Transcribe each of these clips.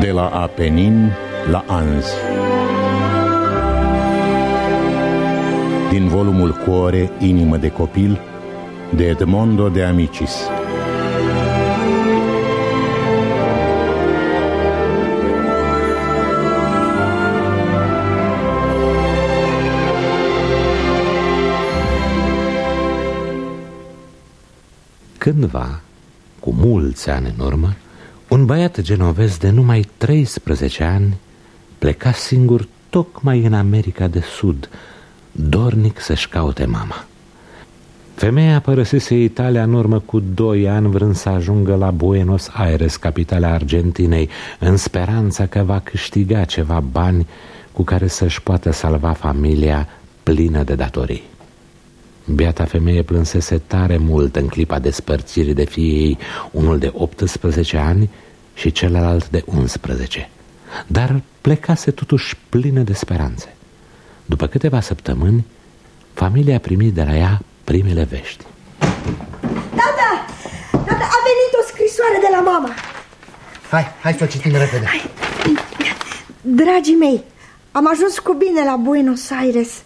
De la Apenin la Anzi Din volumul Cuore, Inimă de copil De Edmondo de Amicis. Cândva, cu mulți ani în urmă, un băiat genovez de numai 13 ani pleca singur tocmai în America de Sud, dornic să-și caute mama. Femeia părăsise Italia în urmă cu doi ani vrând să ajungă la Buenos Aires, capitala Argentinei, în speranța că va câștiga ceva bani cu care să-și poată salva familia plină de datorii. Beata femeie plânsese tare mult în clipa despărțirii de fiei, unul de 18 ani și celălalt de 11. Dar plecase totuși plină de speranțe. După câteva săptămâni, familia a primit de la ea primele vești. Tata! Tata, a venit o scrisoare de la mama. Hai, hai să o citim repede. Hai. Dragii mei, am ajuns cu bine la Buenos Aires.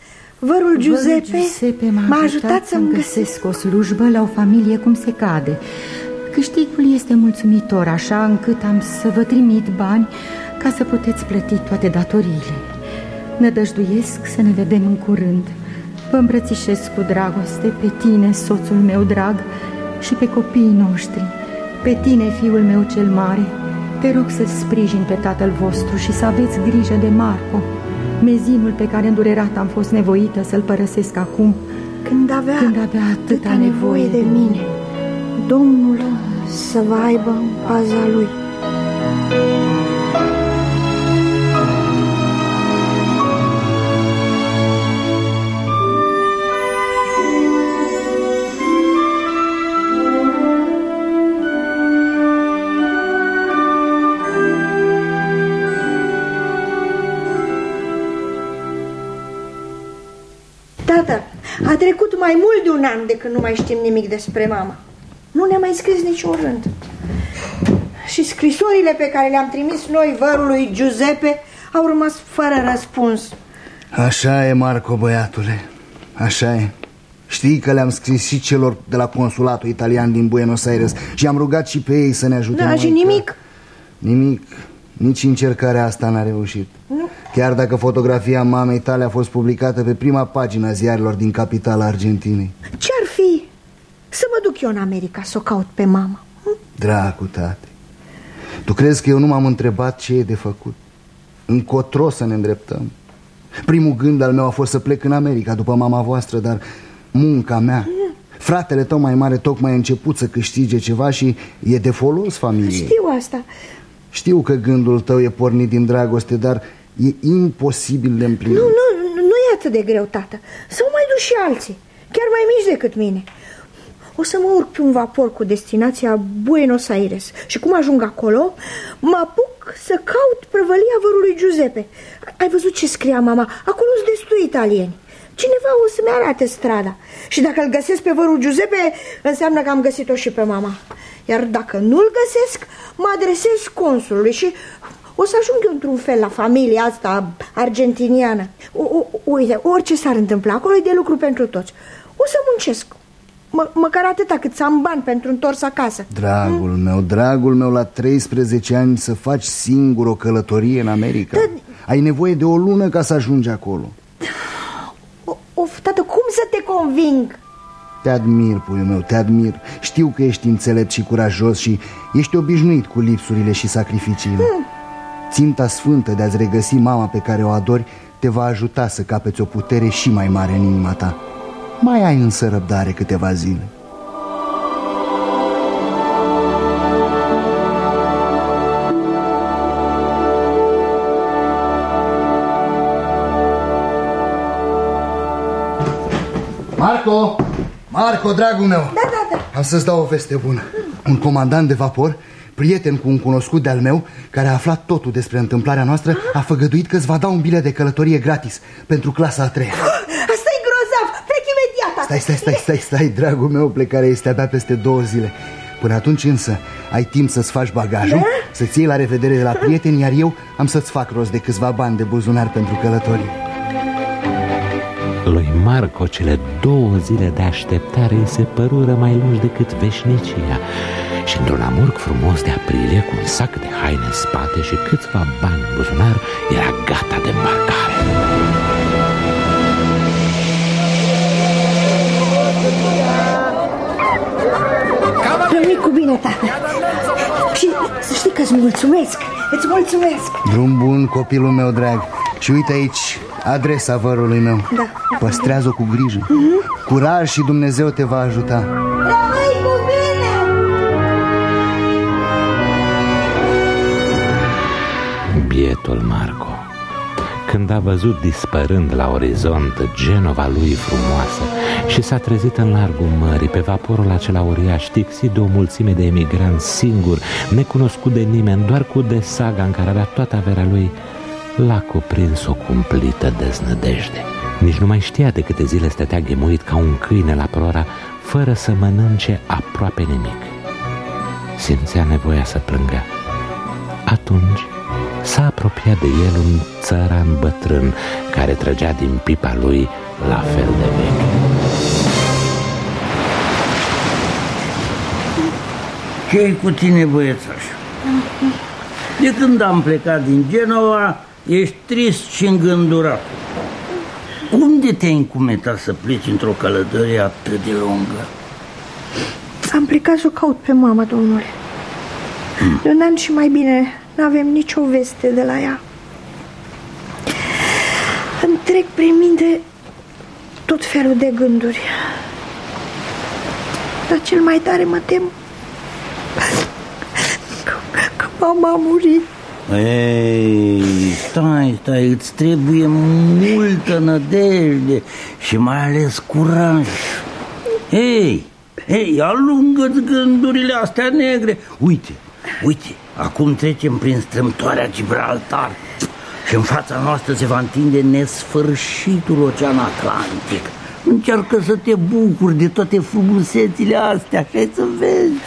Vărul Giuseppe, Giuseppe m-a ajutat să-mi găsesc o slujbă la o familie cum se cade. Câștigul este mulțumitor, așa încât am să vă trimit bani ca să puteți plăti toate datoriile. Nădăjduiesc să ne vedem în curând. Vă îmbrățișez cu dragoste pe tine, soțul meu drag, și pe copiii noștri. Pe tine, fiul meu cel mare, te rog să sprijin pe tatăl vostru și să aveți grijă de Marco, mezinul pe care îndurerat am fost nevoită să-l părăsesc acum, când avea, când avea atâta nevoie, nevoie de mine. Domnul să vă aibă în paza lui. Tată, mai mult de un an de când nu mai știm nimic despre mama. Nu ne-a mai scris niciun rând. Și scrisorile pe care le-am trimis noi vărului Giuseppe au rămas fără răspuns. Așa e, Marco, băiatule. Așa e. Știi că le-am scris și celor de la consulatul italian din Buenos Aires și am rugat și pe ei să ne ajute. Da, și nimic. Că... Nimic. Nici încercarea asta n-a reușit. Nu. Chiar dacă fotografia mamei tale a fost publicată pe prima pagină a ziarilor din capitala Argentinei. Ce-ar fi să mă duc eu în America să o caut pe mama? Hm? Dracu, tate. Tu crezi că eu nu m-am întrebat ce e de făcut? Încotro să ne îndreptăm. Primul gând al meu a fost să plec în America după mama voastră, dar munca mea... Fratele tău mai mare tocmai a început să câștige ceva și e de folos familiei. Știu asta. Știu că gândul tău e pornit din dragoste, dar e imposibil de împlinit. Nu, nu, nu e atât de greu, tată. Să mai duc și alții, chiar mai mici decât mine. O să mă urc pe un vapor cu destinația Buenos Aires și cum ajung acolo, mă apuc să caut prăvălia vărului Giuseppe. Ai văzut ce scria mama? Acolo sunt destui italieni. Cineva o să-mi arate strada Și dacă îl găsesc pe vărul Giuseppe Înseamnă că am găsit-o și pe mama Iar dacă nu-l găsesc Mă adresez consulului și o să ajung eu într-un fel la familia asta argentiniană. O, o, Uite, orice s-ar întâmpla Acolo e de lucru pentru toți. O să muncesc. Mă, măcar atâta cât să am bani pentru întors acasă. Dragul hmm? meu, dragul meu, la 13 ani să faci singur o călătorie în America. Da... Ai nevoie de o lună ca să ajungi acolo. Of, tată, cum să te conving? Te admir, puiul meu, te admir. Știu că ești înțelept și curajos și ești obișnuit cu lipsurile și sacrificiile. Hmm. Ținta sfântă de a-ți regăsi mama pe care o adori Te va ajuta să capeți o putere și mai mare în inima ta Mai ai însă răbdare câteva zile Marco! Marco, dragul meu! Da, da, da. Am să-ți dau o veste bună. Un comandant de vapor, prieten cu un cunoscut de-al meu, care a aflat totul despre întâmplarea noastră, a făgăduit că îți va da un bilet de călătorie gratis pentru clasa a treia. asta e grozav! Plec imediat! Stai, stai, stai, stai, stai, dragul meu, plecarea este abia peste două zile. Până atunci însă ai timp să-ți faci bagajul da? Să-ți iei la revedere de la prieteni Iar eu am să-ți fac rost de câțiva bani de buzunar pentru călătorii Lui Marco cele două zile de așteptare îi se părură mai lungi decât veșnicia Și într-un amurg frumos de aprilie Cu un sac de haine în spate și câțiva bani în buzunar Era gata de îmbarcare. Rămâi cu bine, tată. Și să știi că îți mulțumesc Îți mulțumesc. Drum bun, copilul meu drag. Și uite aici adresa vărului meu. Da. Păstrează-o cu grijă. Uh mhm. -huh. Curaj și Dumnezeu te va ajuta Bietul Marco când a văzut dispărând la orizont Genova lui frumoasă și s-a trezit în largul mării pe vaporul acela uriaș, tixit de o mulțime de emigranți singur, necunoscut de nimeni, doar cu de saga în care avea toată averea lui, l-a cuprins o cumplită deznădejde. Nici nu mai știa de câte zile stătea ghemuit ca un câine la prora, fără să mănânce aproape nimic. Simțea nevoia să plângă. Atunci s-a apropiat de el un țăran bătrân care trăgea din pipa lui la fel de veche. ce cu tine, băiețaș? De când am plecat din Genova, ești trist și îngândurat. Unde te-ai încumetat să pleci într-o călătorie atât de lungă? Am plecat să o caut pe mama, domnule. Hmm. De un an și mai bine N-avem nicio veste de la ea. Îmi trec prin minte tot felul de gânduri. Dar cel mai tare mă tem că, că mama a murit. Ei, stai, stai, îți trebuie multă nădejde și mai ales curaj. Ei, ei, alungă-ți gândurile astea negre. Uite, uite, Acum trecem prin strâmtoarea Gibraltar și în fața noastră se va întinde nesfârșitul Ocean Atlantic. Încearcă să te bucuri de toate frumusețile astea și să vezi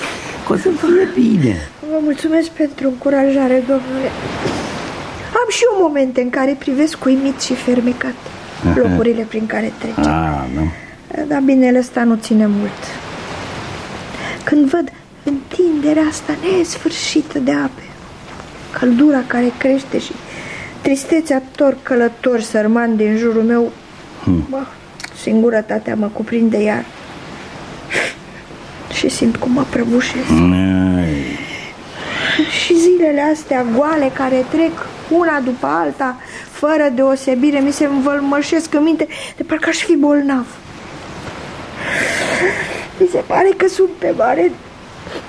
că o să fie bine. Vă mulțumesc pentru încurajare, domnule. Am și eu momente în care privesc uimit și fermecat locurile prin care trece. Ah, nu? Dar binele ăsta nu ține mult. Când văd întinderea asta nesfârșită de ape, căldura care crește și tristețea tor călători sărmani din jurul meu, hmm. bă, singurătatea mă cuprinde iar și simt cum mă prăbușesc. Și zilele astea goale care trec una după alta, fără deosebire, mi se învălmășesc în minte de parcă aș fi bolnav. Mi se pare că sunt pe mare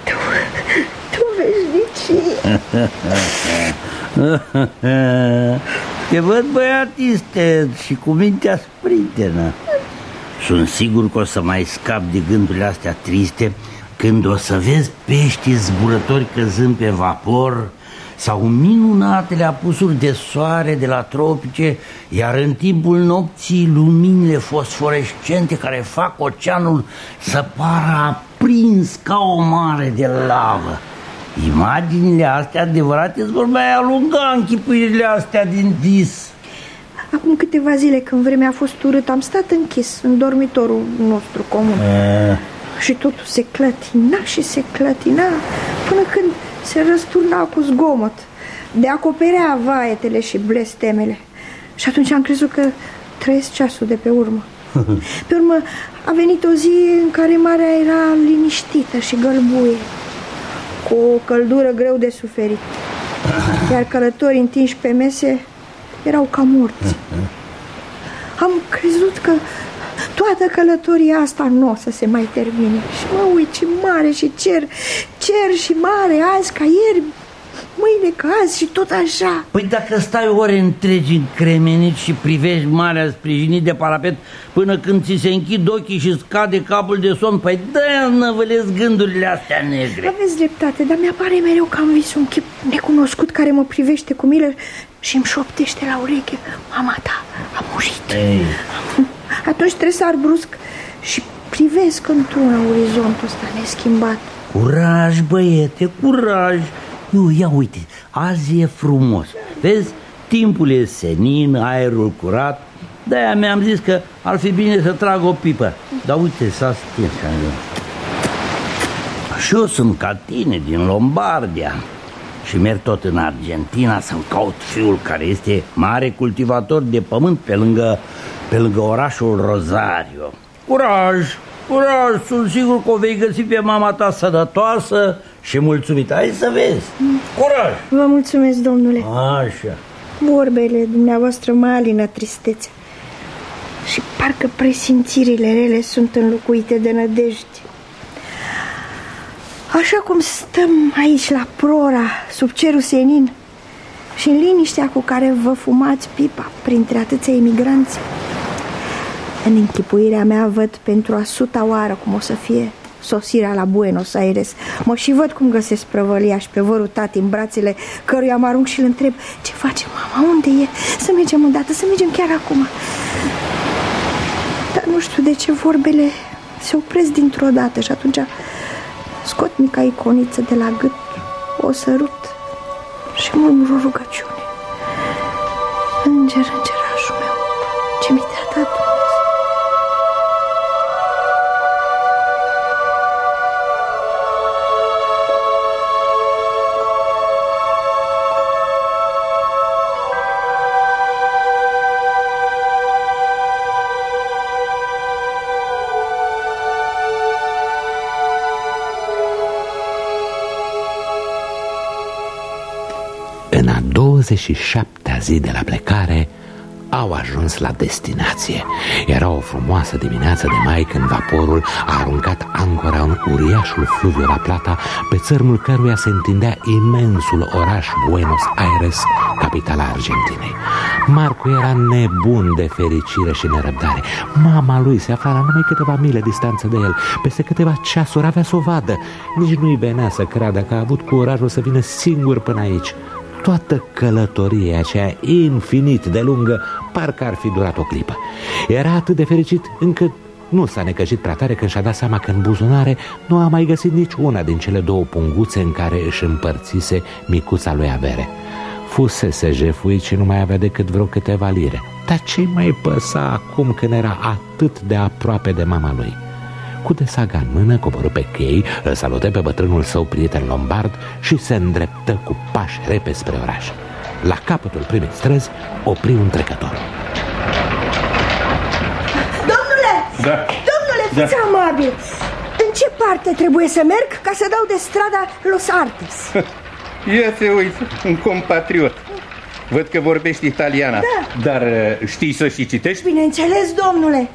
tu, tu veșnicie. Te văd băiat isted și cu mintea sprintenă. Sunt sigur că o să mai scap de gândurile astea triste când o să vezi pești zburători căzând pe vapor sau minunatele apusuri de soare de la tropice, iar în timpul nopții luminile fosforescente care fac oceanul să pară aprins ca o mare de lavă. Imaginile astea adevărate îți vor mai alunga închipuirile astea din vis. Acum câteva zile când vremea a fost urât Am stat închis în dormitorul nostru comun. E... Și totul se clătina și se clătina Până când se răsturna cu zgomot. De acoperea vaetele și blestemele. Și atunci am crezut că trăiesc ceasul de pe urmă Pe urmă a venit o zi în care marea era liniștită și gălbuie Cu o căldură greu de suferit. Iar călătorii întinși pe mese erau ca morți. Am crezut că toată călătoria asta nu o să se mai termine. Și mă uit ce mare și cer, cer și mare azi ca ieri mâine caz și tot așa. Păi dacă stai ore întregi în cremenit și privești marea sprijinit de parapet Până când ți se închid ochii și scade capul de somn Păi dă năvălesc gândurile astea negre. Aveți dreptate, dar mi-apare mereu că am vis un chip necunoscut care mă privește cu milă și îmi șoptește la ureche. Mama ta a murit. Ei. Atunci trebuie să ar brusc și privesc într-un orizontul ăsta neschimbat. Curaj, băiete, curaj Eu, ia uite, azi e frumos. Vezi, timpul e senin, aerul curat. De-aia mi-am zis că ar fi bine să trag o pipă. Dar uite, s-a stins Și eu sunt ca tine, din Lombardia. Și merg tot în Argentina să-mi caut fiul care este mare cultivator de pământ pe lângă, pe lângă orașul Rosario. Curaj, curaj, sunt sigur că o vei găsi pe mama ta sănătoasă și mulțumită. Hai să vezi. Curaj! Vă mulțumesc, domnule. Așa. Vorbele dumneavoastră mă alină tristețe. Și parcă presimțirile rele sunt înlocuite de nădejde. Așa cum stăm aici la prora, sub cerul senin și în liniștea cu care vă fumați pipa printre atâția emigranți, în închipuirea mea văd pentru a suta oară cum o să fie sosirea la Buenos Aires. Mă și văd cum găsesc prăvălia și pe vărul tati în brațele căruia mă arunc și îl întreb Ce face mama? Unde e? Să mergem îndată, să mergem chiar acum. Dar nu știu de ce vorbele se opresc dintr-o dată și atunci Scot mica iconiță de la gât, o sărut și murmur o rugăciune. Înger, îngerașul 27-a zi de la plecare au ajuns la destinație. Era o frumoasă dimineață de mai când vaporul a aruncat ancora în uriașul fluviu La Plata Pe țărmul căruia se întindea imensul oraș Buenos Aires, capitala Argentinei. Marco era nebun de fericire și nerăbdare. Mama lui se afla la numai câteva mile distanță de el. Peste câteva ceasuri avea să o vadă. Nici nu-i venea să creadă că a avut curajul să vină singur până aici toată călătoria aceea infinit de lungă Parcă ar fi durat o clipă. Era atât de fericit încât nu s-a necăjit prea tare când și-a dat seama că în buzunare nu a mai găsit nici una din cele două punguțe în care își împărțise micuța lui avere. Fusese jefuit și nu mai avea decât vreo câteva lire. Dar ce mai păsa acum când era atât de aproape de mama lui? Cu desaga în mână, coborâ pe chei, îl salută pe bătrânul său prieten lombard și se îndreptă cu pași repede spre oraș. La capătul primei străzi opri un trecător. Domnule! Da. Domnule, Da. fiți amabil! În ce parte trebuie să merg ca să dau de strada Los Artes? Ia te uite, un compatriot. Văd că vorbești italiana. Da. Dar uh, știi să și citești? Bineînțeles, domnule!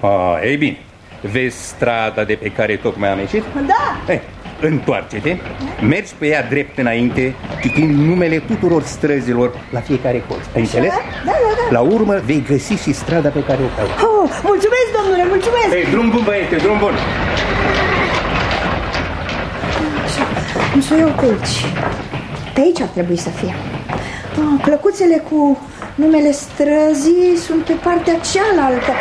Ah, ei bine. Vezi strada de pe care tocmai am ieșit? Da! Eh, întoarce-te, mergi pe ea drept înainte, citind numele tuturor străzilor la fiecare colț. Ai înțeles? Da, da, da. La urmă vei găsi și strada pe care o cauți. Oh, mulțumesc, domnule, mulțumesc! Ei, drum bun, băiete, drum bun! Așa, nu să o iau pe aici. Pe aici ar trebui să fie. Ah, clăcuțele cu numele străzii sunt pe partea cealaltă.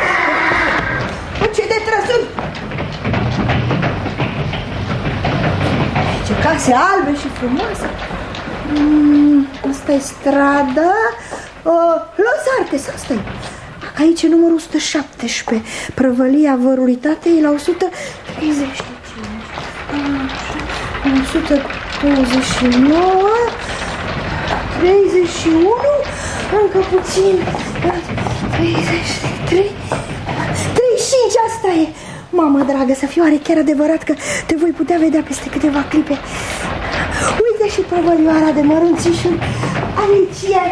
Case albe și frumoase! Mm, asta e strada uh, Los Artes, asta e Aici e numărul 117 Prăvălia vărului tatei la 135 129 31 Încă puțin 33 35 asta e Mamă dragă, să fiu oare chiar adevărat că te voi putea vedea peste câteva clipe Uite și prăvălioara de mărunțișuri Aici e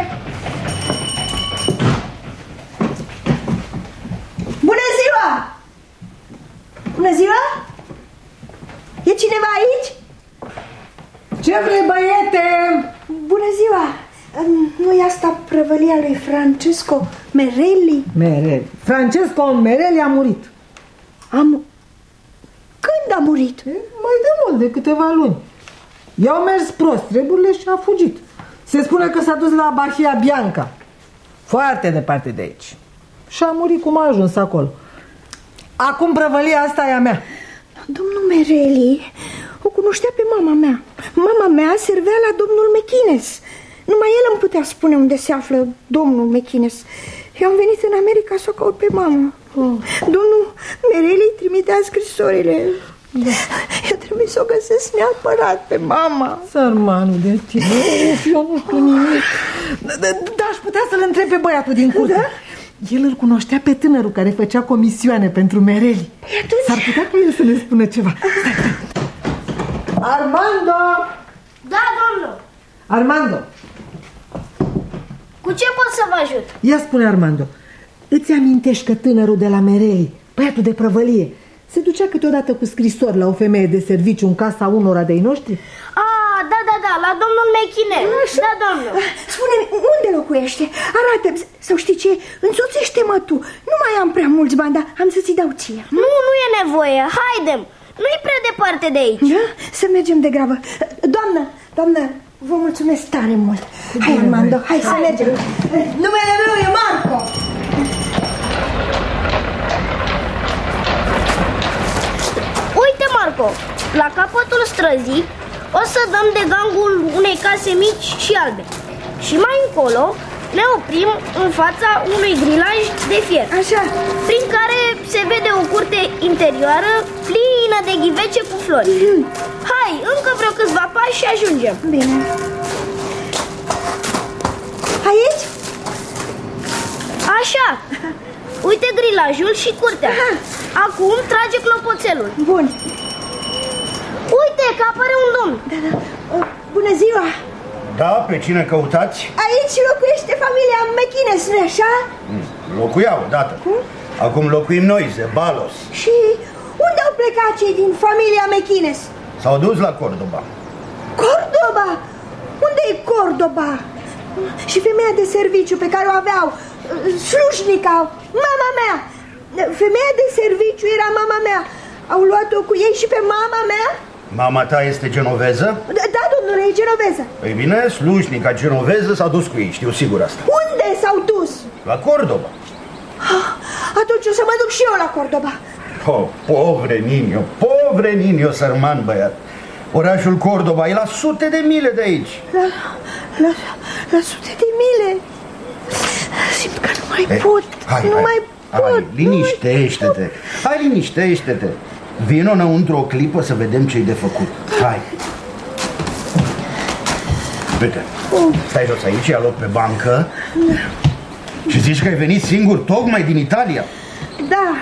Bună ziua! Bună ziua! E cineva aici? Ce vrei, băiete? Bună ziua! Nu e asta prăvălia lui Francesco Merelli? Merel. Francesco Merelli a murit. Am... Când a murit? E, Mai de mult, de câteva luni. I-au mers prost treburile și a fugit. Se spune că s-a dus la Bahia Bianca. Foarte departe de aici. Și a murit cum a ajuns acolo. Acum prăvălia asta e a mea. Domnul Merelli, cu cunoștea pe mama mea. Mama mea servea la domnul Mechines. Numai el îmi putea spune unde se află domnul Mechines. Eu am venit în America să o caut pe mama. Oh. Domnul Mereli trimitea scrisorile. Da. Eu trebuie să o găsesc neapărat pe mama. Sărmanul de tine. Uf, eu nu știu nimic. Da, aș putea să-l întreb pe băiatul din curte. Da? El îl cunoștea pe tânărul care făcea comisioane pentru Mereli. Păi S-ar putea ca el să ne spună ceva. Armando! Da, domnul! Armando! Cu ce pot să vă ajut? Ia spune, Armando, îți amintești că tânărul de la Mereli, băiatul de prăvălie, se ducea câteodată cu scrisori la o femeie de serviciu în casa unora de-ai noștri? Ah, da, da, da, la domnul Mechine. Da, domnul. spune unde locuiește? arată Sau știi ce? Însoțește-mă tu. Nu mai am prea mulți bani, dar am să ți dau ție. Nu, nu e nevoie. Haidem. Nu-i prea departe de aici. Da? Să mergem de grabă. Doamnă, doamnă, vă mulțumesc tare mult. Hai, Armando, hai, hai să mergem. Numele meu e Marco. Uite, Marco, la capătul străzii o să dăm de gangul unei case mici și albe. Și mai încolo ne oprim în fața unui grilaj de fier. Așa. Prin care se vede o curte interioară plină de ghivece cu flori. Mm. Hai, încă vreo câțiva pași și ajungem. Bine. Aici? Așa. Uite grilajul și curtea. Aha. Acum trage clopoțelul. Bun. Uite că apare un domn. Da, da. Bună ziua! Da, pe cine căutați? Aici locuiește familia McInnes, nu așa? Mm, locuiau odată. Cum? Acum locuim noi, Zebalos. Și unde au plecat cei din familia McInnes? S-au dus la Cordoba. Cordoba? Unde e Cordoba? Și femeia de serviciu pe care o aveau, slușnica, mama mea. Femeia de serviciu era mama mea. Au luat-o cu ei și pe mama mea? Mama ta este genoveză? Da, da domnule, e genoveză. Ei bine, slujnica genoveză s-a dus cu ei, știu sigur asta. Unde s-au dus? La Cordoba. Ah, Atunci o să mă duc și eu la Cordoba. Oh, povre Ninio, povre Ninio, sărman băiat. Orașul Cordoba e la sute de mile de aici. La, la, la sute de mile? Simt că nu mai Ei, pot hai, Nu hai, mai pot Hai, liniștește-te Hai, liniștește-te Vino înăuntru o clipă să vedem ce-i de făcut. Hai. Uite, stai jos aici, ia loc pe bancă. Și zici că ai venit singur tocmai din Italia? Da,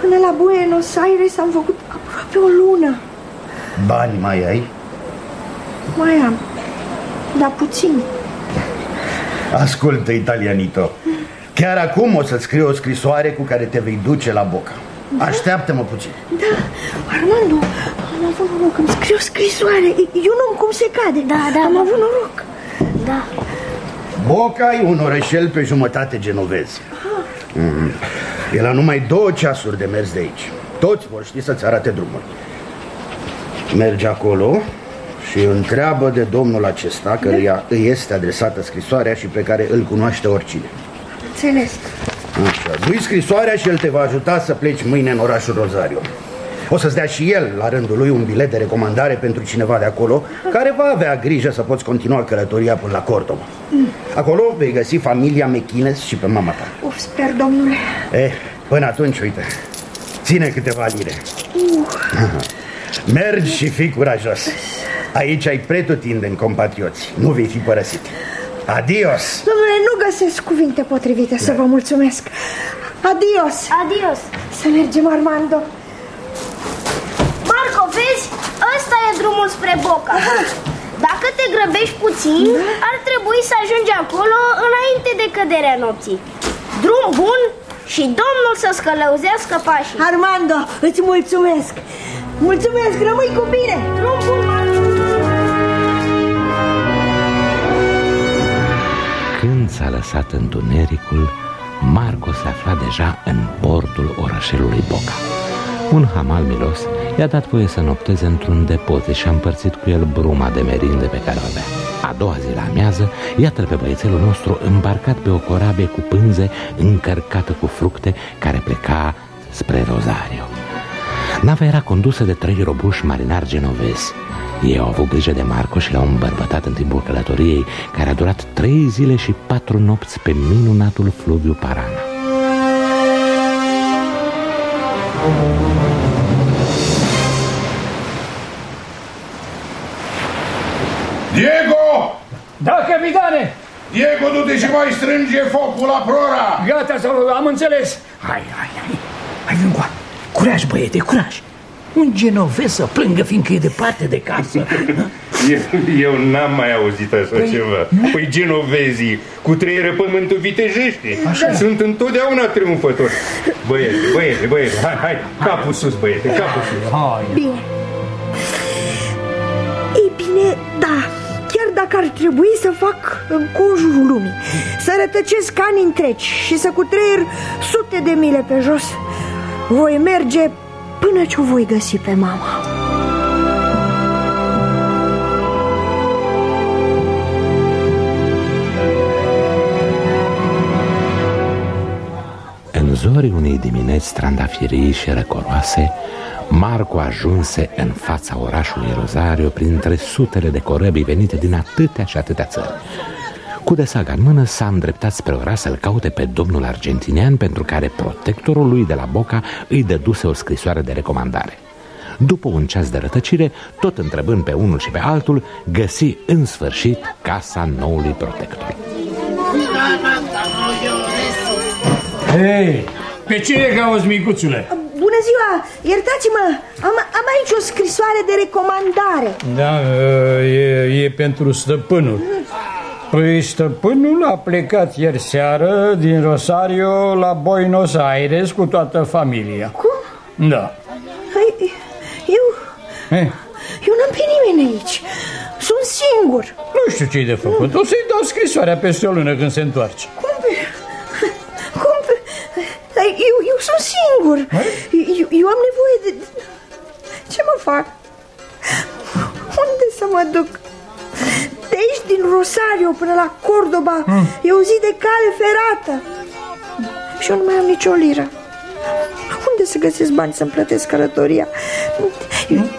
până la Buenos Aires am făcut aproape o lună. Bani mai ai? Mai am, dar puțin. Ascultă, italianito. Chiar acum o să-ți scriu o scrisoare cu care te vei duce la Boca. Da? Așteaptă-mă puțin. Da, Armando, am avut noroc, îmi scriu scrisoare. Eu nu cum se cade. Da, da, Am da. avut noroc. Da. Boca e un orășel pe jumătate genovez. Mm. E la numai două ceasuri de mers de aici. Toți vor ști să-ți arate drumul. Mergi acolo și întreabă de domnul acesta Căruia îi este adresată scrisoarea și pe care îl cunoaște oricine. Înțeles Așa, du scrisoarea și el te va ajuta să pleci mâine în orașul Rosario. O să-ți dea și el, la rândul lui, un bilet de recomandare pentru cineva de acolo Care va avea grijă să poți continua călătoria până la Cordoba Acolo vei găsi familia Mechines și pe mama ta. Uf, sper, domnule. Eh, până atunci, uite, ține câteva lire. Uh. Mergi și fii curajos. Aici ai pretutindeni compatrioți. Nu vei fi părăsit. Adios! Domnule, nu găsesc cuvinte potrivite da. să vă mulțumesc. Adios! Adios! Să mergem, Armando. Marco, vezi? Ăsta e drumul spre Boca. Aha. Dacă te grăbești puțin, da? ar trebui să ajungi acolo înainte de căderea nopții. Drum bun și Domnul să scălăuzească pașii. Armando, îți mulțumesc! Mulțumesc, rămâi cu bine! Drum bun, Când s-a lăsat întunericul, Marco se afla deja în portul orășelului Boca. Un hamal milos i-a dat voie să nopteze într-un depozit și a împărțit cu el bruma de merinde pe care o avea. A doua zi la amiază, iată-l pe băiețelul nostru îmbarcat pe o corabie cu pânze încărcată cu fructe care pleca spre Rosario. Nava era condusă de trei robuși marinari genovezi Ei au avut grijă de Marco și l-au îmbărbătat în timpul călătoriei Care a durat trei zile și patru nopți pe minunatul fluviu Parana Diego! Da, capitane! Diego, du-te și mai strânge focul la prora! Gata, am înțeles! Hai, hai, hai! Hai, vin cu Curaj, băiete, curaj! Un genovez să plângă fiindcă e departe de casă. Eu, eu n-am mai auzit așa păi, ceva. Păi genovezii cu trei pământul vitejește așa. Sunt întotdeauna triumfători. Băiete, băiete, băiete Hai, hai, capul sus, băiete, capul sus. Hai. Bine. Ei bine, da Chiar dacă ar trebui să fac în conjurul lumii Să rătăcesc ani întregi Și să cutreier sute de mile pe jos Voi merge până ce o voi găsi pe mama. În zorii unei dimineți trandafirii și răcoroase Marco ajunse în fața orașului Rosario printre sutele de corăbii venite din atâtea și atâtea țări cu desaga în mână s-a îndreptat spre ora să-l caute pe domnul argentinian pentru care protectorul lui de la Boca îi dăduse o scrisoare de recomandare. După un ceas de rătăcire, tot întrebând pe unul și pe altul, găsi în sfârșit casa noului protector. Hei, pe cine cauți, micuțule? Bună ziua! Iertați-mă! Am, am aici o scrisoare de recomandare. Da, e, e pentru stăpânul. Păi stăpânul a plecat ieri seară din Rosario la Buenos Aires cu toată familia. Cum? Da. Păi, eu... Eh? Eu n-am pe nimeni aici. Sunt singur. Nu știu ce-i de făcut. O să-i dau scrisoarea peste o lună când se întoarce. Cum pe... Cum pe... Eu, eu sunt singur. Eu, eu am nevoie de... Ce mă fac? Unde să mă duc? De aici din Rosario până la Cordoba mm. E o zi de cale ferată Și eu nu mai am nicio liră Unde să găsesc bani să-mi plătesc călătoria?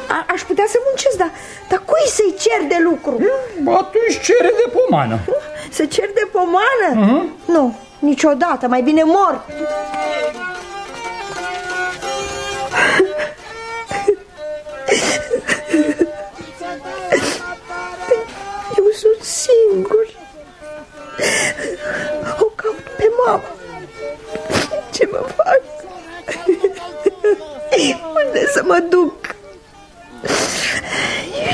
A, aș putea să muncesc, dar, dar cui să-i cer de lucru? Mm, atunci cere de pomană Să cer de pomană? Mm -hmm. Nu, niciodată, mai bine mor singur O caut pe mama Ce mă fac? Unde să mă duc?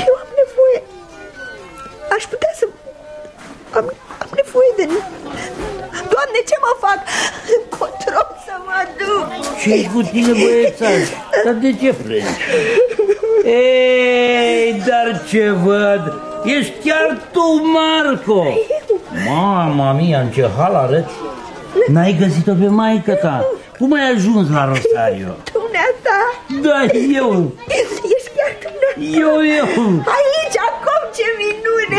Eu am nevoie Aș putea să Am, am nevoie de Doamne, ce mă fac? Control să mă duc Ce-i cu tine, băiețaș? Dar de ce plângi? Ei, dar ce văd? Ești chiar tu, Marco! Mama mia, în ce hal arăți? N-ai găsit-o pe maică ta? Cum ai ajuns la Rosario? Dumneata? Da, eu! Ești chiar dumneata? Eu, eu! Aici, acum, ce minune!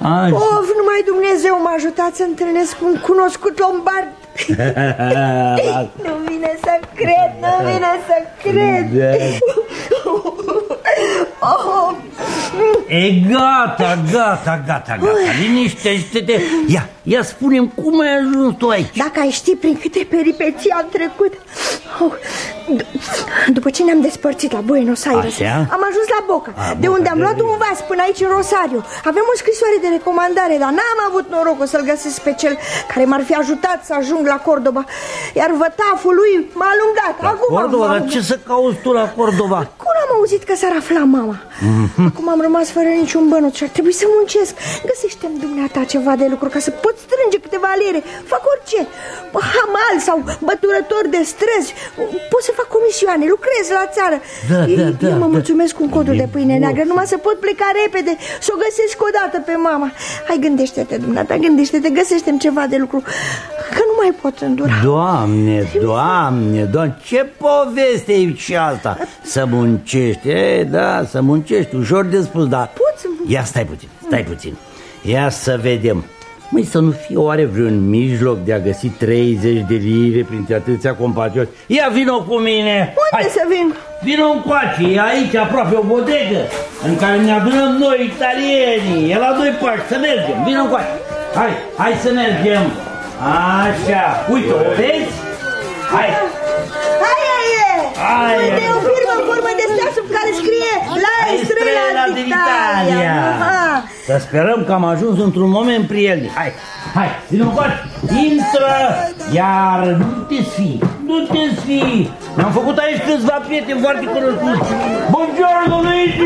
Așa. Of, numai Dumnezeu m-a ajutat să întâlnesc un cunoscut lombard Nu vine să cred, nu vine să cred da. oh. えがたがたがたがたりにしてしてて、いや、ia spune cum ai ajuns tu aici Dacă ai ști prin câte peripeții am trecut oh. După ce ne-am despărțit la Buenos Aires Așa? Am ajuns la Boca A, De Boca, unde am luat de... un vas până aici în Rosario Avem o scrisoare de recomandare Dar n-am avut norocul să-l găsesc pe cel Care m-ar fi ajutat să ajung la Cordoba Iar vătaful lui m-a alungat La Acum Cordova? Dar ce să cauți tu la Cordova? Cum am auzit că s-ar afla mama mm -hmm. Acum am rămas fără niciun bănuț și ar trebui să muncesc Găsește-mi dumneata ceva de lucru Ca să pot strânge câteva lire Fac orice. Hamal sau băturător de străzi. Pot să fac comisioane, lucrez la țară. Da, Eu, da, da, eu mă da. mulțumesc cu un codul E de pâine bun. neagră Numai să pot pleca repede. Să o găsesc odată pe mama. Hai gândește-te dumneata, gândește-te. Găsește-mi ceva de lucru. Că nu mai pot îndura. Doamne, doamne, doamne, ce poveste e și asta? Să muncești, e, da, să muncești, ușor de spus, dar... Pot să Ia stai puțin, stai puțin. Ia să vedem Măi, să nu fie oare vreun mijloc de a găsi 30 de lire printre atâția compatrioți? Ia vino cu mine! Unde Hai. să vin? Vino încoace, e aici aproape o bodegă în care ne adunăm noi italienii. E la doi pași, să mergem, vino încoace. Hai, hai să mergem. Așa, uite, o vezi? Hai, Aia e! Aia Uite, e. o firmă în formă de stea sub care scrie La Estrela din Italia. Aha. Să sperăm că am ajuns într-un moment prielnic. Hai, hai, vino încoace, intră, iar nu te sfii, nu te sfii. Ne-am făcut aici câțiva prieteni foarte cunoscuți. Buongiorno, Luigi!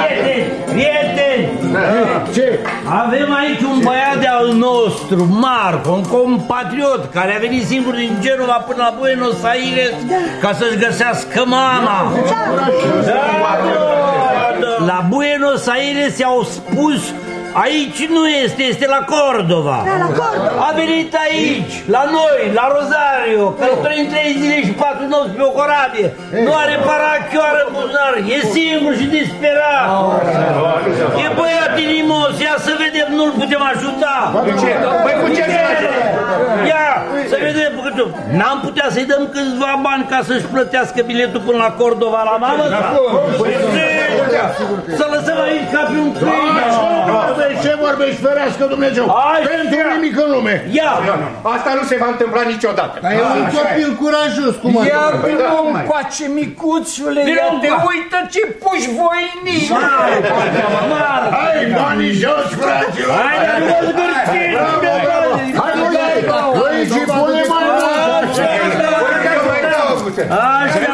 Prieteni, prieteni! Ce? Avem aici un băiat de-al nostru, Marco, un compatriot care a venit singur din Genova până la Buenos Aires ca să-și găsească mama. La Buenos Aires i-au spus Aici nu este, este la Cordova. Da, la Cordova. A venit aici, la noi, la Rosario, călătorim trei zile și patru nopți pe o corabie. Nu are parachioară în buzunar, e singur și disperat. E băiat inimos, ia să vedem, nu-l putem ajuta. Ce? Păi cu ce să Ia, să vedem, că n-am putea să-i dăm câțiva bani ca să-și plătească biletul până la Cordova la mamă? Păi ce? Să lăsăm aici ca pe un câine. Păi ce vorbești, ferească Dumnezeu? Hai, Pentru ia. nimic în lume. Ia! Asta nu se va întâmpla niciodată. Dar e un copil curajos, cum Ia adică? vino încoace, micuțule, Vino ia te încoace. uită ce puși voinic. Hai, banii jos, fraților! Hai, dar nu vă zgârciți! Hai, Luigi, pune mai Așa, și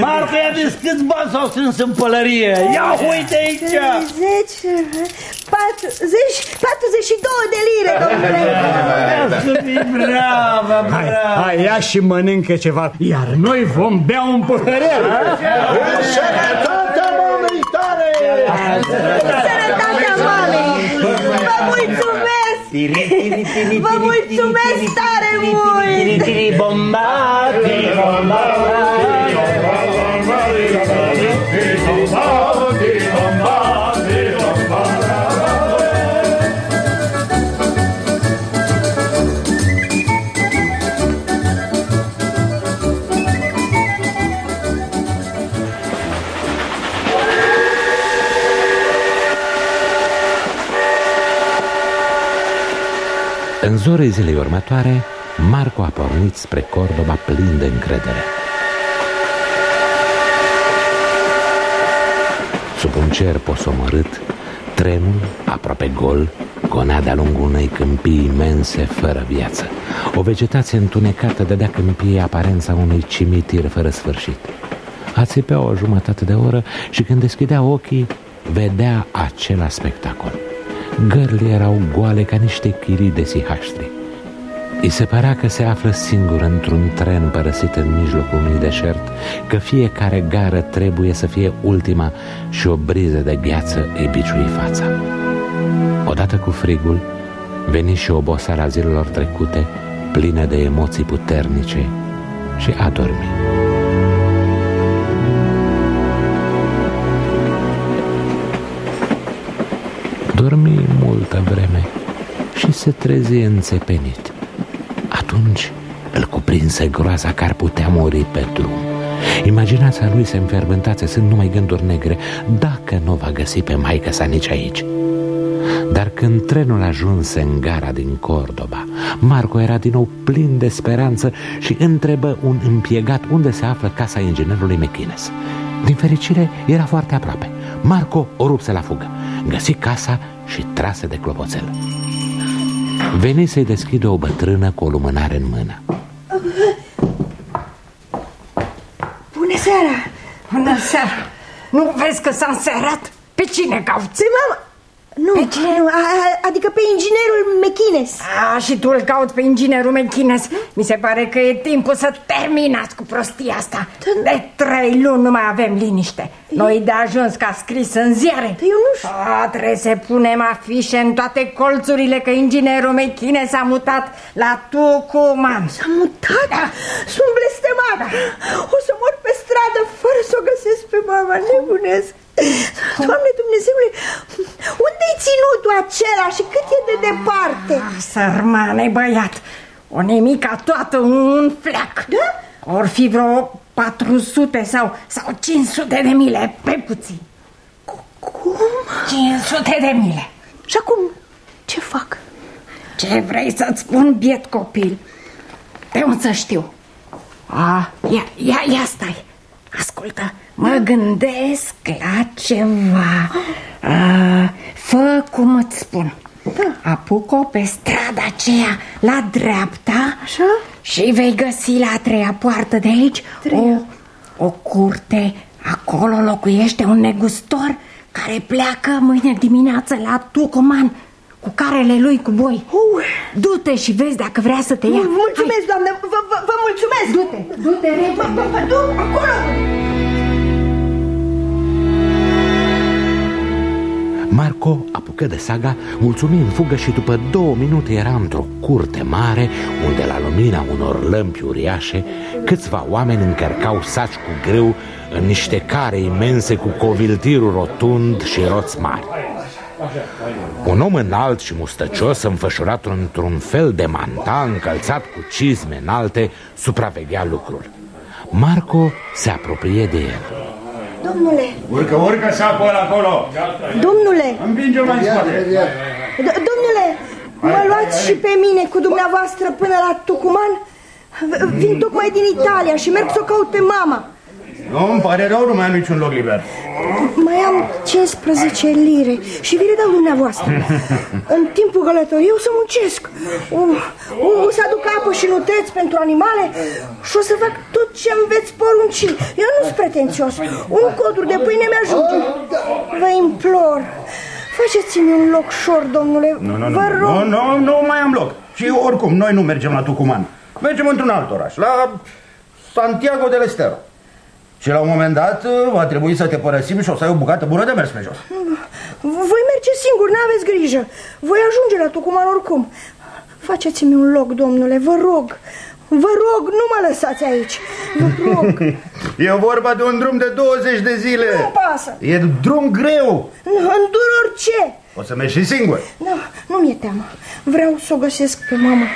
Marco, Marco, ia de câți bani s-au strâns în pălărie. Ia uite aici! 30, 40, 42 de lire, domnule. Să fii brava, Hai, brava! hai, ia și mănâncă ceva, iar noi vom bea un păhărel. Sănătatea mamei tare! Sănătatea mamei. Vă mulțumesc. Vă mulțumesc tare mult. În zorii zilei următoare, Marco a pornit spre Cordoba plin de încredere. Sub un cer posomărât, trenul, aproape gol, gonea de-a lungul unei câmpii imense fără viață. O vegetație întunecată dădea câmpiei aparența unui cimitir fără sfârșit. A țipea o jumătate de oră și când deschidea ochii, vedea acela spectacol. Gările erau goale ca niște chirii de sihaștri. Îi se părea că se află singur într-un tren părăsit în mijlocul unui deșert, că fiecare gară trebuie să fie ultima și o briză de gheață îi biciui fața. Odată cu frigul, veni și oboseala zilelor trecute, plină de emoții puternice și a dormit. Dormi multă vreme și se trezi înțepenit. Atunci îl cuprinse groaza că ar putea muri pe drum. Imaginația lui se înferbântase, sunt numai gânduri negre, dacă nu va găsi pe maică sa nici aici. Dar când trenul ajunse în gara din Cordoba, Marco era din nou plin de speranță și întrebă un împiegat unde se află casa inginerului Mechines. Din fericire, era foarte aproape. Marco o rupse la fugă, găsi casa și trase de clopoțel. Veni să-i deschide o bătrână cu o lumânare în mână. Bună seara. Bună seara! Nu vezi că s-a înserat? Pe cine cauți? Pe mama... Nu, nu a, a, adică pe inginerul Mechines. A, și tu îl cauți pe inginerul Mechines. Mi se pare că e timpul să terminați cu prostia asta. De trei luni nu mai avem liniște. Noi de ajuns ca scris în ziare. Eu nu știu. A, trebuie să punem afișe în toate colțurile că inginerul Mechines s-a mutat la Tucuman. S-a mutat? Sunt blestemat. O să mor pe stradă fără să o găsesc pe mama, nebunesc. Doamne Dumnezeule, unde-i ținutul acela și cât e de departe? Ah, sărmane băiat, o nemica toată un fleac. Da? Or fi vreo 400 sau, sau 500 de mile, pe puțin. Cum? 500 de mile. Și acum, ce fac? Ce vrei să-ți spun, biet copil? De unde să știu? A, ia, ia, ia stai. Ascultă, mă gândesc la ceva. A, fă cum îți spun. Da. Apuc-o pe strada aceea la dreapta Așa? și vei găsi la a treia poartă de aici o, o curte. Acolo locuiește un negustor care pleacă mâine dimineață la Tucuman cu carele lui cu boi. Uh. Du-te și vezi dacă vrea să te ia. Mulțumesc, doamne, vă, vă, vă mulțumesc. Du-te, du-te repede. Mă, mă, mă duc acolo. Marco apucă de saga, mulțumi în fugă și după două minute era într-o curte mare Unde la lumina unor lămpi uriașe Câțiva oameni încărcau saci cu grâu În niște care imense cu coviltirul rotund și roți mari un om înalt și mustăcios, înfășurat într-un fel de manta, încălțat cu cizme înalte, supraveghea lucrul. Marco se apropie de el. Domnule, Urcă, urcă sapul ăla acolo! domnule, Împinge-l mai în spate! d- domnule, mă luați și pe mine cu dumneavoastră până la Tucuman? V- Vin tocmai din Italia și merg să o caut pe mama. Nu, îmi pare rău, nu mai am niciun loc liber. Mai am 15 lire și vi le dau dumneavoastră. În timpul călătoriei o să muncesc. O, o, o să aduc apă și nutreți pentru animale și o să fac tot ce îmi veți porunci. Eu nu sunt pretențios. Un codru de pâine mi-ajunge. Vă implor, faceți-mi un loc șor, domnule. Nu, nu, nu, Vă rog. nu, nu, nu mai am loc. Și oricum, noi nu mergem la Tucuman. Mergem într-un alt oraș, la Santiago del Estero. Și la un moment dat va trebui să te părăsim și o să ai o bucată bună de mers pe jos. Voi merge singur, n-aveți grijă. Voi ajunge la Tucuman oricum. Faceți-mi un loc, domnule, vă rog. Vă rog, nu mă lăsați aici. Vă rog. E vorba de un drum de 20 de zile. Nu pasă. E drum greu. Îndur orice. O să mergi și singur. Nu, nu mi-e teamă. Vreau să o găsesc pe mama.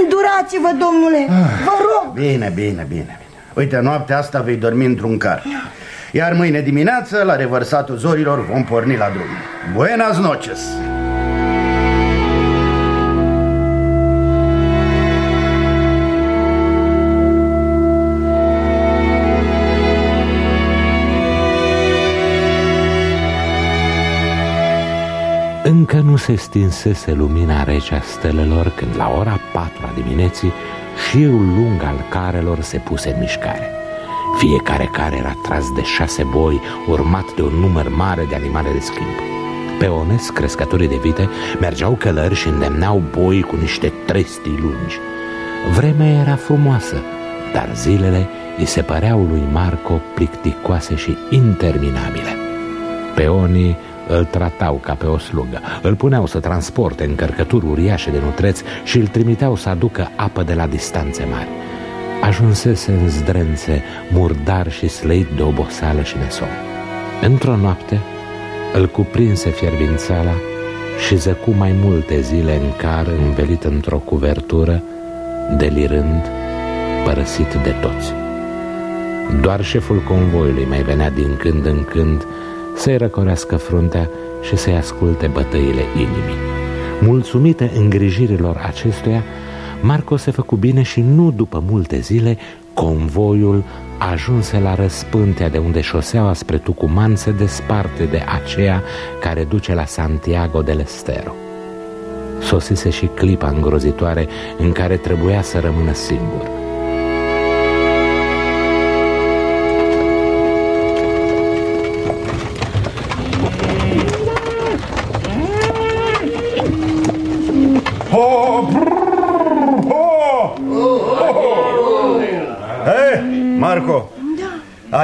Îndurați-vă, domnule. Vă rog. Bine, bine, bine, bine. Uite, noaptea asta vei dormi într-un car. Iar mâine dimineață, la revărsatul zorilor, vom porni la drum. Buenas noches! Încă nu se stinsese lumina rece a stelelor când la ora patru a dimineții șirul lung al carelor se puse în mișcare. Fiecare care era tras de șase boi, urmat de un număr mare de animale de schimb. Pe onest, crescătorii de vite mergeau călări și îndemneau boi cu niște trestii lungi. Vremea era frumoasă, dar zilele îi se păreau lui Marco plicticoase și interminabile. Peonii îl tratau ca pe o slugă, îl puneau să transporte încărcături uriașe de nutreți și îl trimiteau să aducă apă de la distanțe mari. Ajunsese în zdrențe, murdar și slăit de oboseală și nesomn. Într-o noapte îl cuprinse fierbințeala și zăcu mai multe zile în car învelit într-o cuvertură, delirând, părăsit de toți. Doar șeful convoiului mai venea din când în când să-i răcorească fruntea și să-i asculte bătăile inimii. Mulțumită îngrijirilor acestuia, Marco se făcu bine și nu după multe zile, convoiul ajunse la răspântea de unde șoseaua spre Tucuman se desparte de aceea care duce la Santiago del Estero. Sosise și clipa îngrozitoare în care trebuia să rămână singur.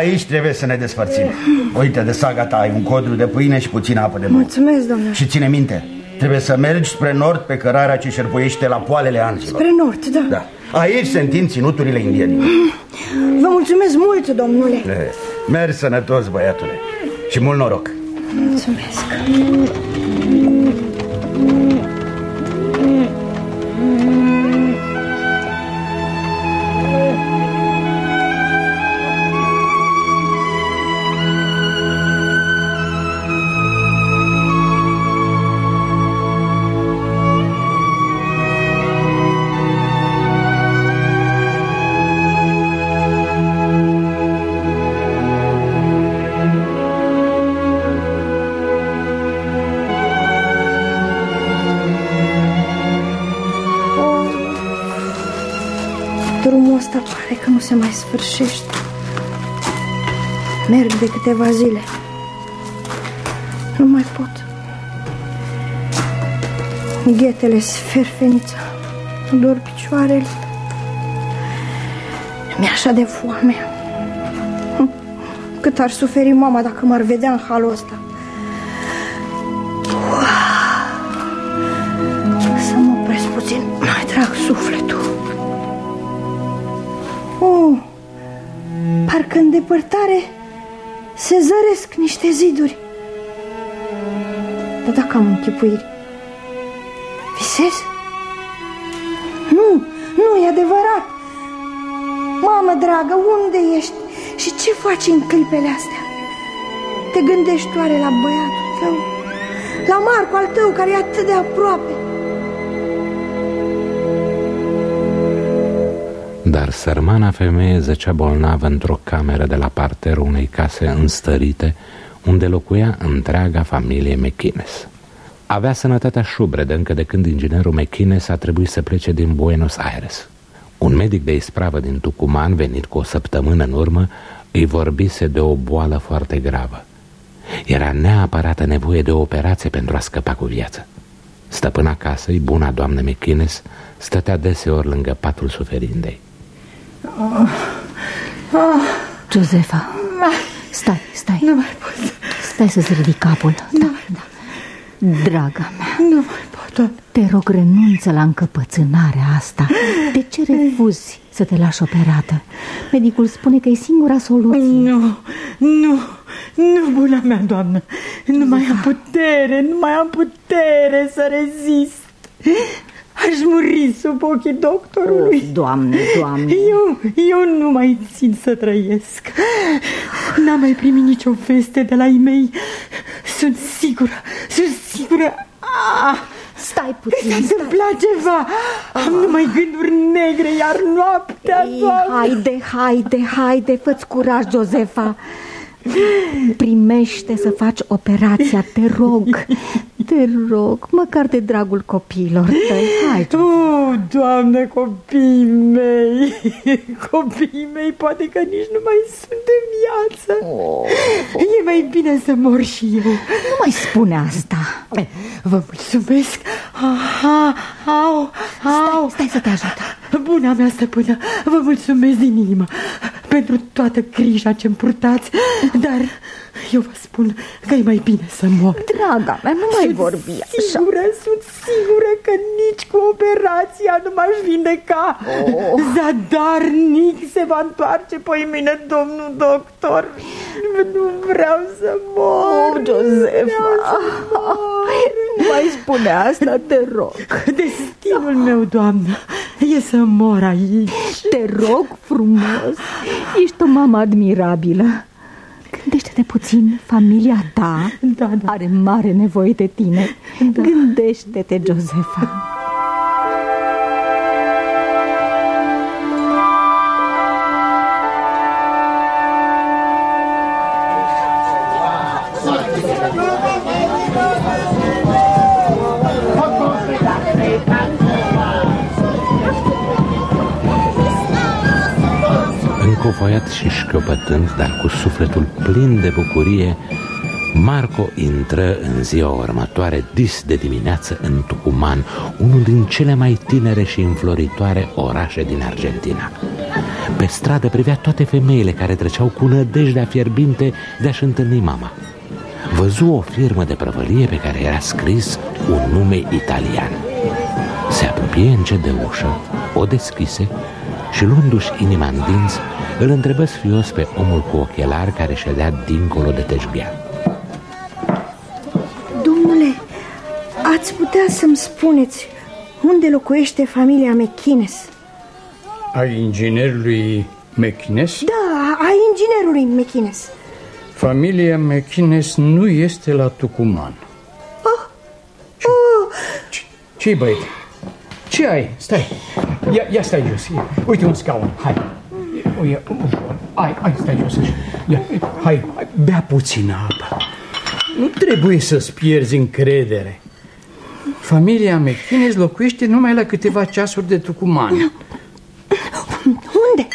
Aici trebuie să ne despărțim. Uite, de saga ta ai un codru de pâine și puțină apă de băut. Mulțumesc, domnule. Și ține minte, trebuie să mergi spre nord pe cărarea ce șerpuiește la poalele anzilor. Spre nord, da. Da. Aici se întind ținuturile indienilor. Vă mulțumesc mult, domnule. E, Mergi sănătos, băiatule Și mult noroc Mulțumesc Drumul ăsta pare că nu se mai sfârșește. Merg de câteva zile. Nu mai pot. Ghetele sferfeniță. Dor picioarele. Mi-e așa de foame. Hm, Cât ar suferi mama dacă m-ar vedea în halul ăsta. Închipuiri, visez? Nu, nu, e adevărat. Mamă dragă, unde ești? Și ce faci în clipele astea? Te gândești oare la băiatul tău? La Marco al tău, care e atât de aproape? Dar sărmana femeie zăcea bolnavă într-o cameră de la parterul unei case înstărite, unde locuia întreaga familie McInnes. Avea sănătatea șubredă încă de când inginerul McInnes a trebuit să plece din Buenos Aires. Un medic de ispravă din Tucuman, venit cu o săptămână în urmă, îi vorbise de o boală foarte gravă. Era neapărată nevoie de o operație pentru a scăpa cu viață. Stăpâna casei, buna doamnă McInnes, stătea deseori lângă patul suferindei. Josefa, stai, stai. Nu mai pot. Stai să-ți ridic capul. Da, da. Draga mea, Nu mai pot, doamne. te rog renunță la încăpățânarea asta. De ce refuzi să te lași operată? Medicul spune că e singura soluție. Nu, nu, nu, buna mea, doamnă. Nu mai am putere, nu mai am putere să rezist. Aș muri sub ochii doctorului. Oh, doamne, doamne. Eu, eu nu mai țin să trăiesc. N-am mai primit nicio veste de la ei mei. Sunt sigură, sunt sigură. Ah, Stai puțin, S-a întâmplat ceva. Am numai gânduri negre, iar noaptea, Ei, doamne. haide, haide, haide, fă-ți curaj, Josefa Primește să faci operația, te rog Te rog, măcar de dragul copiilor tăi. Hai, Oh, doamne, copiii mei. Copiii mei poate că nici nu mai sunt în viață. Oh. E mai bine să mor și eu. Nu mai spune asta. Vă mulțumesc. Aha, au, au. Stai, stai să te ajut. Buna mea stăpână, vă mulțumesc din inimă pentru toată grija ce-mi purtați, dar eu vă spun că e mai bine să mor. Draga mea, nu mai Sunt vorbi așa sigură, sunt sigură că nici cu operația nu m-aș vindeca. Oh. Zadarnic se va întoarce pe mine domnul doctor. Nu vreau să mor. Oh, Josefa Nu mai spune asta, te rog Destinul meu, doamnă, e să mor aici. Te rog frumos Ești o mamă admirabilă Gândește-te puțin, familia ta Da, da. are mare nevoie de tine da. Gândește-te, Josefa șchiopătând, dar cu sufletul plin de bucurie, Marco intră în ziua următoare dis de dimineață în Tucuman, unul din cele mai tinere și înfloritoare orașe din Argentina. Pe stradă privea toate femeile care treceau cu nădejdea fierbinte de a-și întâlni mama. Văzu o firmă de prăvălie pe care era scris un nume italian. Se apropie încet de ușă, o deschise și luându-și inima în dinți, îl întrebă sfios pe omul cu ochelari care ședea dincolo de teșbian. Domnule, ați putea să-mi spuneți unde locuiește familia McInnes? A inginerului McInnes? Da, a inginerului McInnes. Familia McInnes nu este la Tucuman. Oh. Ce, oh. ce, ce băiete? Ce ai? Stai. Ia, ia stai jos. Ia. Uite un scaun. Hai. Ia, hai, hai, stai jos. Ia, hai, hai, bea puțină apă. Nu trebuie să-ți pierzi încredere. Familia McInnes locuiește numai la câteva ceasuri de Tucuman. Unde?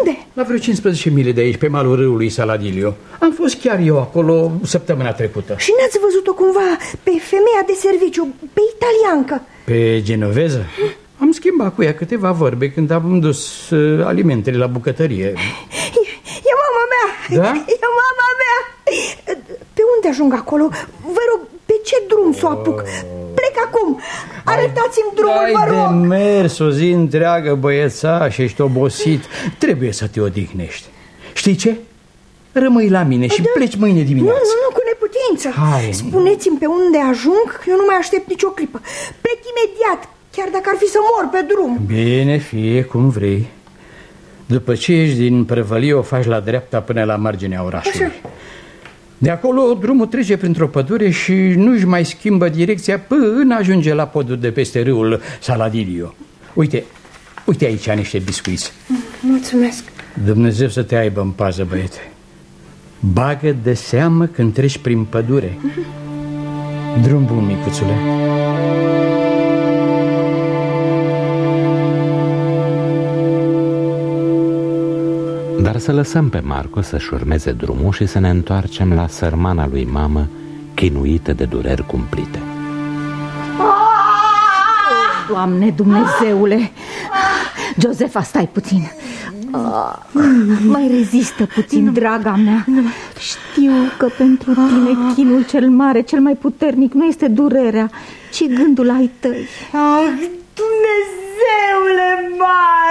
Unde? La vreo 15 mile de aici, pe malul râului Saladilio. Am fost chiar eu acolo săptămâna trecută. Și n-ați văzut-o cumva pe femeia de serviciu, pe italiancă? Pe genoveză? Am schimbat cu ea câteva vorbe când am dus uh, alimentele la bucătărie. E, e mama mea! Da? E mama mea! Pe unde ajung acolo? Vă rog, pe ce drum să o apuc? Plec acum! Arătați-mi drumul, vă rog! de mers o zi întreagă, băiețaș, și ești obosit. Trebuie să te odihnești. Știi ce? Rămâi la mine și da. pleci mâine dimineață. Nu, nu, nu, cu neputință. Hai. Spuneți-mi pe unde ajung, că eu nu mai aștept nicio clipă. Plec imediat, chiar dacă ar fi să mor pe drum. Bine, fie cum vrei. După ce ești din prăvălie, o faci la dreapta până la marginea orașului. Așa. De acolo drumul trece printr-o pădure și nu-și mai schimbă direcția până ajunge la podul de peste râul Saladilio. Uite, uite aici niște biscuiți. Mulțumesc. Dumnezeu să te aibă în pază, băiete. Bagă de seamă când treci prin pădure. Drum bun, micuțule. Dar să lăsăm pe Marco să-și urmeze drumul și să ne întoarcem la sărmana lui mamă, chinuită de dureri cumplite. Doamne Dumnezeule! Josefa, stai puțin. Mai rezistă puțin, draga mea. Știu că pentru tine chinul cel mare, cel mai puternic, nu este durerea, ci gândul ai tăi. Ah, Dumnezeule mare!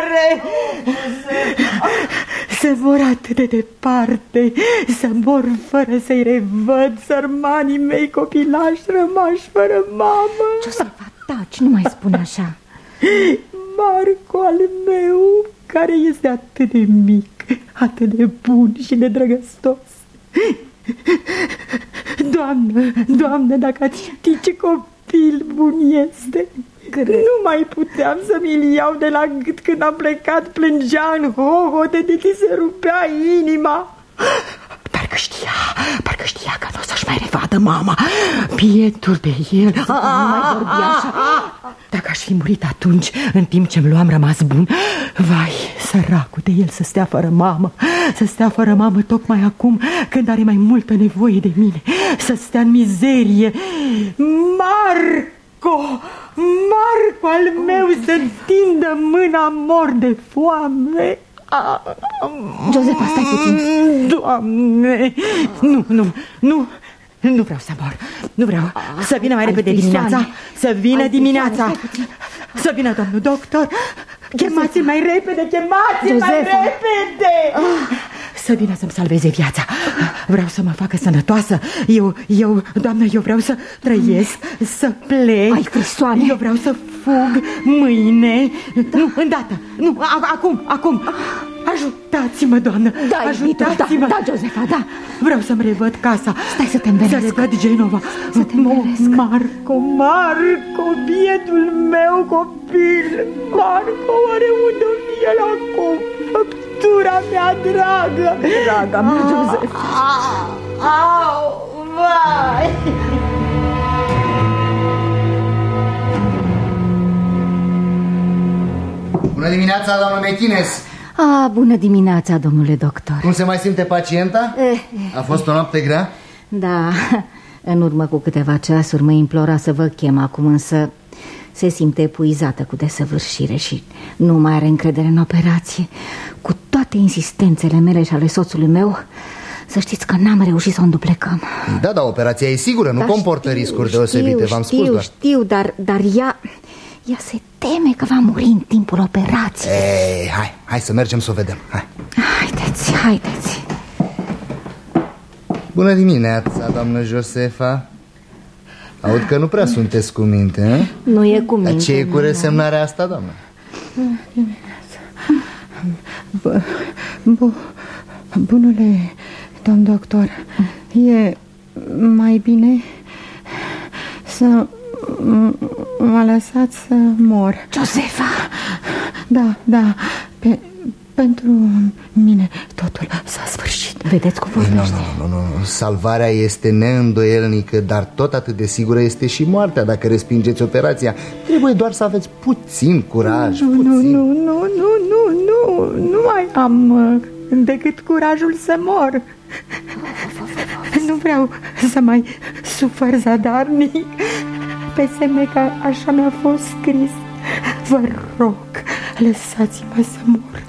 Să vor atât de departe, să mor fără să-i revăd sărmanii mei copilași rămași fără mamă. Josefa, taci, nu mai spune așa. Marco al meu, care este atât de mic, atât de bun și de drăgăstos. Doamnă, doamnă, dacă ați ști ce copil bun este... Cred. Nu mai puteam să mi-l iau de la gât când am plecat, plângea în hohote de ce se rupea inima. Parcă știa, parcă știa că nu o să-și mai revadă mama. Pietul pe el. nu mai vorbi așa. Dacă aș fi murit atunci, în timp ce-mi luam rămas bun, vai, săracul de el să stea fără mamă, să stea fără mamă tocmai acum, când are mai multă nevoie de mine, să stea în mizerie. Marco! Marco al meu să întindă mâna mor de foame. Josefa, stai puțin. Doamne, nu, nu, nu, nu vreau să mor. Nu vreau. Să vină mai repede dimineața. Să vină dimineața. Să vină domnul doctor. Chemați-l mai repede, chemați-l mai repede. Să vină să-mi salveze viața. Vreau să mă facă sănătoasă. Eu, eu, doamnă, eu vreau să trăiesc, să plec. Ai frisoane. Eu vreau să fug mâine. Da. Nu, îndată. Nu, acum, acum. Ajutați-mă, doamnă. Da, Ajutați-mă. Da, da, Josefa, da. Vreau să-mi revăd casa. Stai să te învelesc. Să revăd Genova. Să te învelesc. Marco, Marco, bietul meu copil. Marco, oare unde o fi el acum? Făptura mea dragă. Draga mea, Josefa. Au, vai! Bună dimineața, doamnă Mechines! Ah, bună dimineața, domnule doctor. Cum se mai simte pacienta? Eh, A fost o noapte grea? Da, în urmă cu câteva ceasuri mă implora să vă chem acum, însă se simte epuizată cu desăvârșire și nu mai are încredere în operație. Cu toate insistențele mele și ale soțului meu, să știți că n-am reușit să o înduplecăm. Da, dar operația e sigură, nu Da, comportă știu, riscuri știu, deosebite, v-am spus Știu, doar. știu, dar, dar ea, ea se teme că va muri în timpul operației Ei, hai, hai să mergem să o vedem Hai. Haideți, haideți Bună dimineața, doamnă Josefa Aud că nu prea sunteți cu minte, he? Nu e cu minte Dar ce e cu resemnarea asta, doamnă? Bă, bu, bunule domn doctor, e mai bine să m- mă lăsați să mor. Josefa! Da, da, pe, pentru mine totul s-a sfârșit. Vedeți cum Ei, nu, vorbește? nu, nu, nu, salvarea este neîndoielnică, dar tot atât de sigură este și moartea dacă respingeți operația. Trebuie doar să aveți puțin curaj, Nu, puțin. nu, nu, nu, nu, nu, nu, nu mai am uh, decât curajul să mor. Nu vreau să mai sufăr zadarnic pe semne că așa mi-a fost scris. Vă rog, lăsați-mă să mor.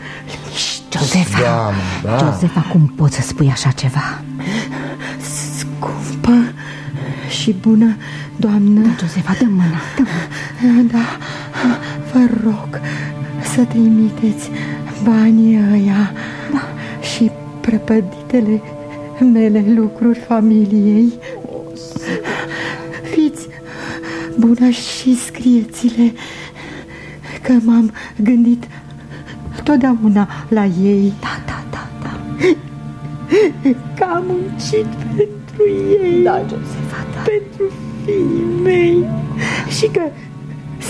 Josefa, Doamne, da. Josefa, cum poți să spui așa ceva? Scumpă și bună doamnă. Da, Josefa, dă mâna, dă mâna. Da, vă rog să trimiteți banii ăia da. și prăpăditele mele lucruri familiei. Fiți bună și scrieți-le că m-am gândit totdeauna la ei. Da, da, da, da. Că am muncit pentru ei. Da, Josefa, da. Pentru fiii mei. Și că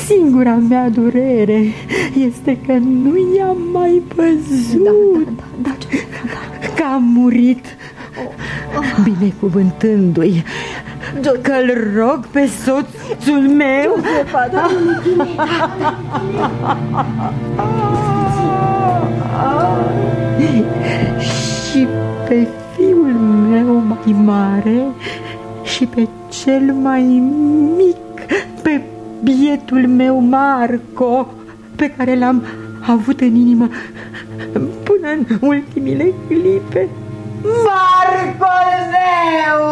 singura mea durere este că nu i-am mai văzut. Da, da, da, da, Josefa, da. Că am murit binecuvântându-i că-l rog pe soțul meu Josefa, da. Și pe fiul meu mai mare și pe cel mai mic, pe bietul meu Marco, pe care l-am avut în inimă până în ultimile clipe. Marcul meu,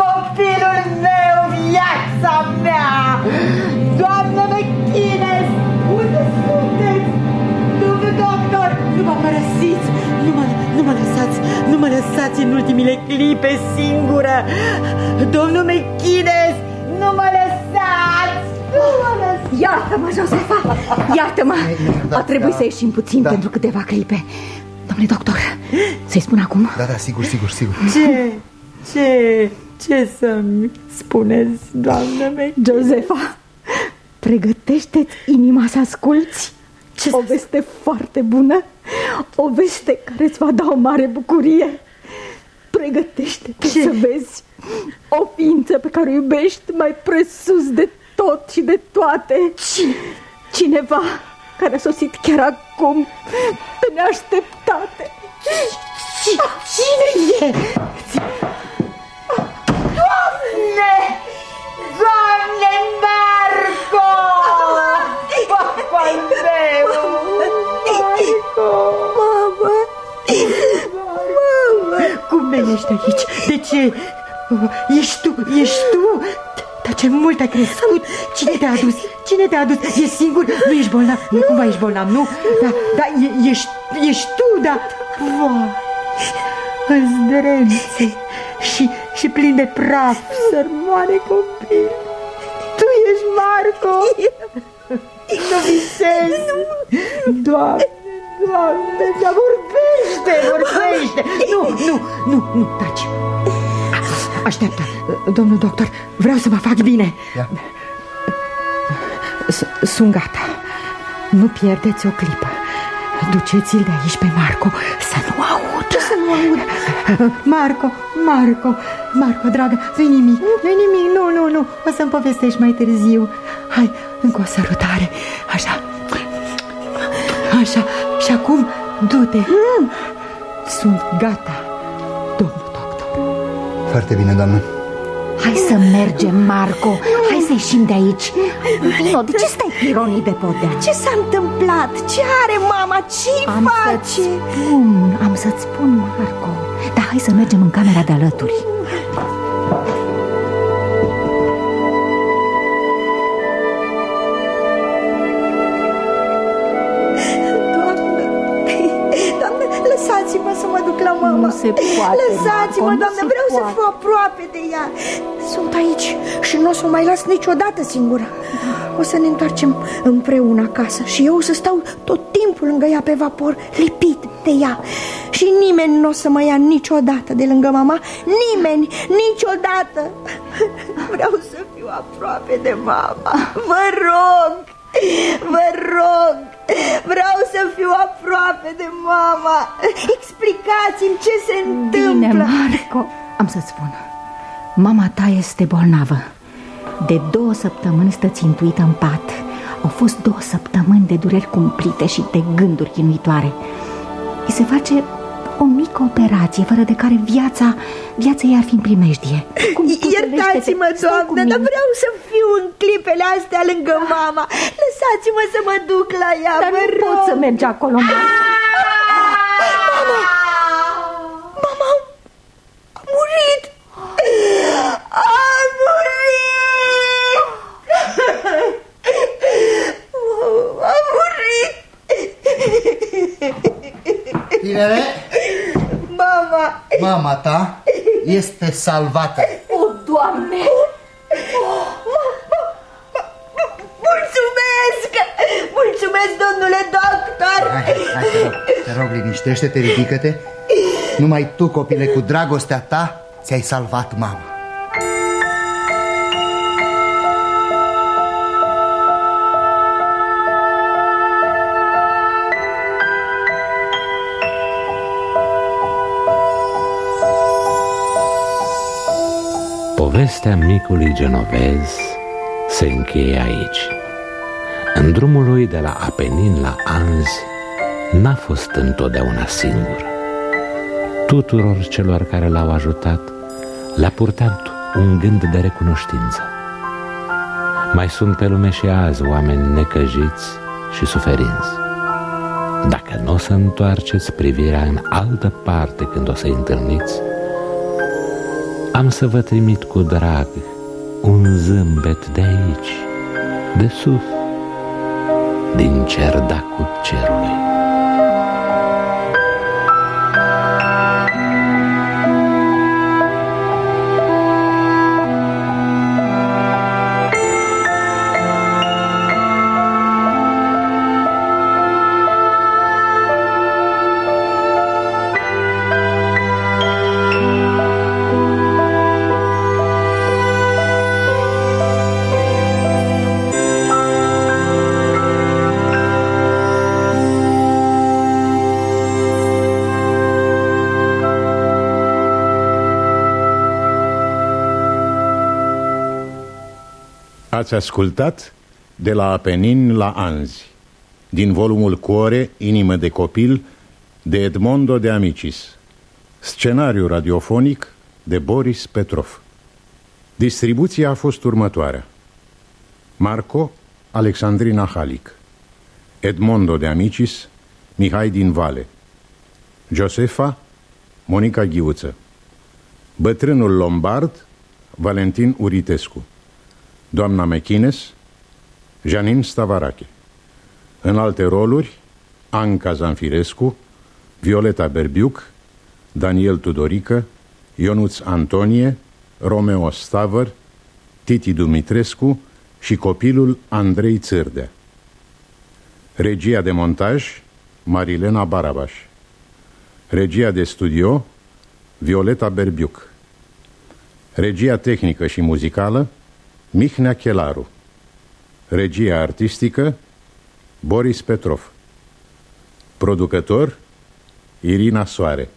copilul meu, viața mea, Doamne Mechines, doctor, nu mă părăsiți, nu mă, nu mă lăsați, nu mă lăsați în ultimile clipe singură. Domnul Mechines, nu mă lăsați, nu mă lăsați. Iartă-mă, Josefa, iartă-mă Da, A trebuit da. să ieșim puțin Da. pentru câteva clipe Domnule doctor, să-i spun acum? Da, da, sigur, sigur, sigur Ce, ce, ce să-mi spuneți, doamnă Mechines? Josefa, pregătește-ți inima să asculți Ce O veste foarte bună O veste care îți va da o mare bucurie Pregătește-te Ce? să vezi O ființă pe care o iubești mai presus de tot și de toate Cine? Cineva care a sosit chiar acum Pe neașteptate Cine e? Doamne! Doamne, Marco! Papal meu! Marco! Mamă! Mamă! Cum ești aici? De ce? Ești tu, ești tu? Dar ce mult ai crescut! Cine te-a adus? Cine te-a adus? E singur? Nu ești bolnav? Nu cumva ești bolnav, nu? Da, da, e, ești, ești tu, da? Vai! Îndrențe și, și plin de praf, sărmane copil! Tu ești Marco! Nu visezi! Doamne, Doamne, dar vorbește, vorbește! Nu, nu, nu, nu, taci! Așteaptă, domnul doctor, vreau să mă fac bine. Ia. S- Sunt gata. Nu pierdeți o clipă. Duceți-l de aici pe Marco să nu aud. Ce să nu aud? Marco, Marco, Marco, dragă, nu-i nimic, nu-i nimic, nu, nu, nu, o să-mi povestești mai târziu. Hai, încă o sărutare, așa, așa, și acum du-te. Sunt gata, domnul doctor. Foarte bine, doamnă Hai să mergem, Marco Hai să ieșim de aici Vino, de ce stai pironii de podea? Ce s-a întâmplat? Ce are mama? Ce Am face? să-ți spun, am să-ți spun, Marco Dar hai să mergem în camera de alături se poate, Lăsați-mă, Marco, doamnă, nu se vreau să poate. fiu aproape de ea. Sunt aici și nu o să o mai las niciodată singură. O să ne întoarcem împreună acasă și eu o să stau tot timpul lângă ea pe vapor, lipit de ea. Și nimeni nu o să mă ia niciodată de lângă mama, nimeni, niciodată. Vreau să fiu aproape de mama. Vă rog, vă rog, vreau să fiu aproape de mama. Explicați-mi ce se întâmplă. Bine, Marco, am să-ți spun Mama ta este bolnavă De două săptămâni stă țintuită în pat Au fost două săptămâni de dureri cumplite și de gânduri chinuitoare Îi se face o mică operație Fără de care viața, viața ei ar fi în primejdie Cum tu Iertați-mă, trăiește-te? Stai cu doamnă, dar mine. vreau să fiu în clipele astea lângă mama Lăsați-mă să mă duc la ea, Dar vă nu rog poți să mergi acolo, Marco Mama! Mama a murit! A murit! A murit! Tinere, Mama! mama ta este salvată. Liniștește-te, ridică-te. Numai tu, copile, cu dragostea ta, ți-ai salvat mama. Povestea micului genovez se încheie aici. În drumul lui de la Apenin la Anzi n-a fost întotdeauna singur. Tuturor celor care l-au ajutat le-a purtat un gând de recunoștință. Mai sunt pe lume și azi oameni necăjiți și suferinți. Dacă nu o să întoarceți privirea în altă parte când o să-i întâlniți, am să vă trimit cu drag un zâmbet de aici, de sus, din cerdacul cerului. Ați ascultat De la Apenin la Anzi Din volumul Cuore, Inimă de copil De Edmondo de Amicis. Scenariu radiofonic de Boris Petrov. Distribuția a fost următoarea. Marco Alexandrina Halic. Edmondo de Amicis Mihai din Vale. Josefa Monica Ghiuță. Bătrânul Lombard Valentin Uritescu Doamna Mechines, Janin Stavarache. În alte roluri, Anca Zanfirescu, Violeta Berbiuc, Daniel Tudorică, Ionuț Antonie, Romeo Stavăr, Titi Dumitrescu și copilul Andrei Țârdea. Regia de montaj, Marilena Barabaș. Regia de studio, Violeta Berbiuc. Regia tehnică și muzicală, Mihnea Chelaru. Regia artistică Boris Petrov. Producător Irina Soare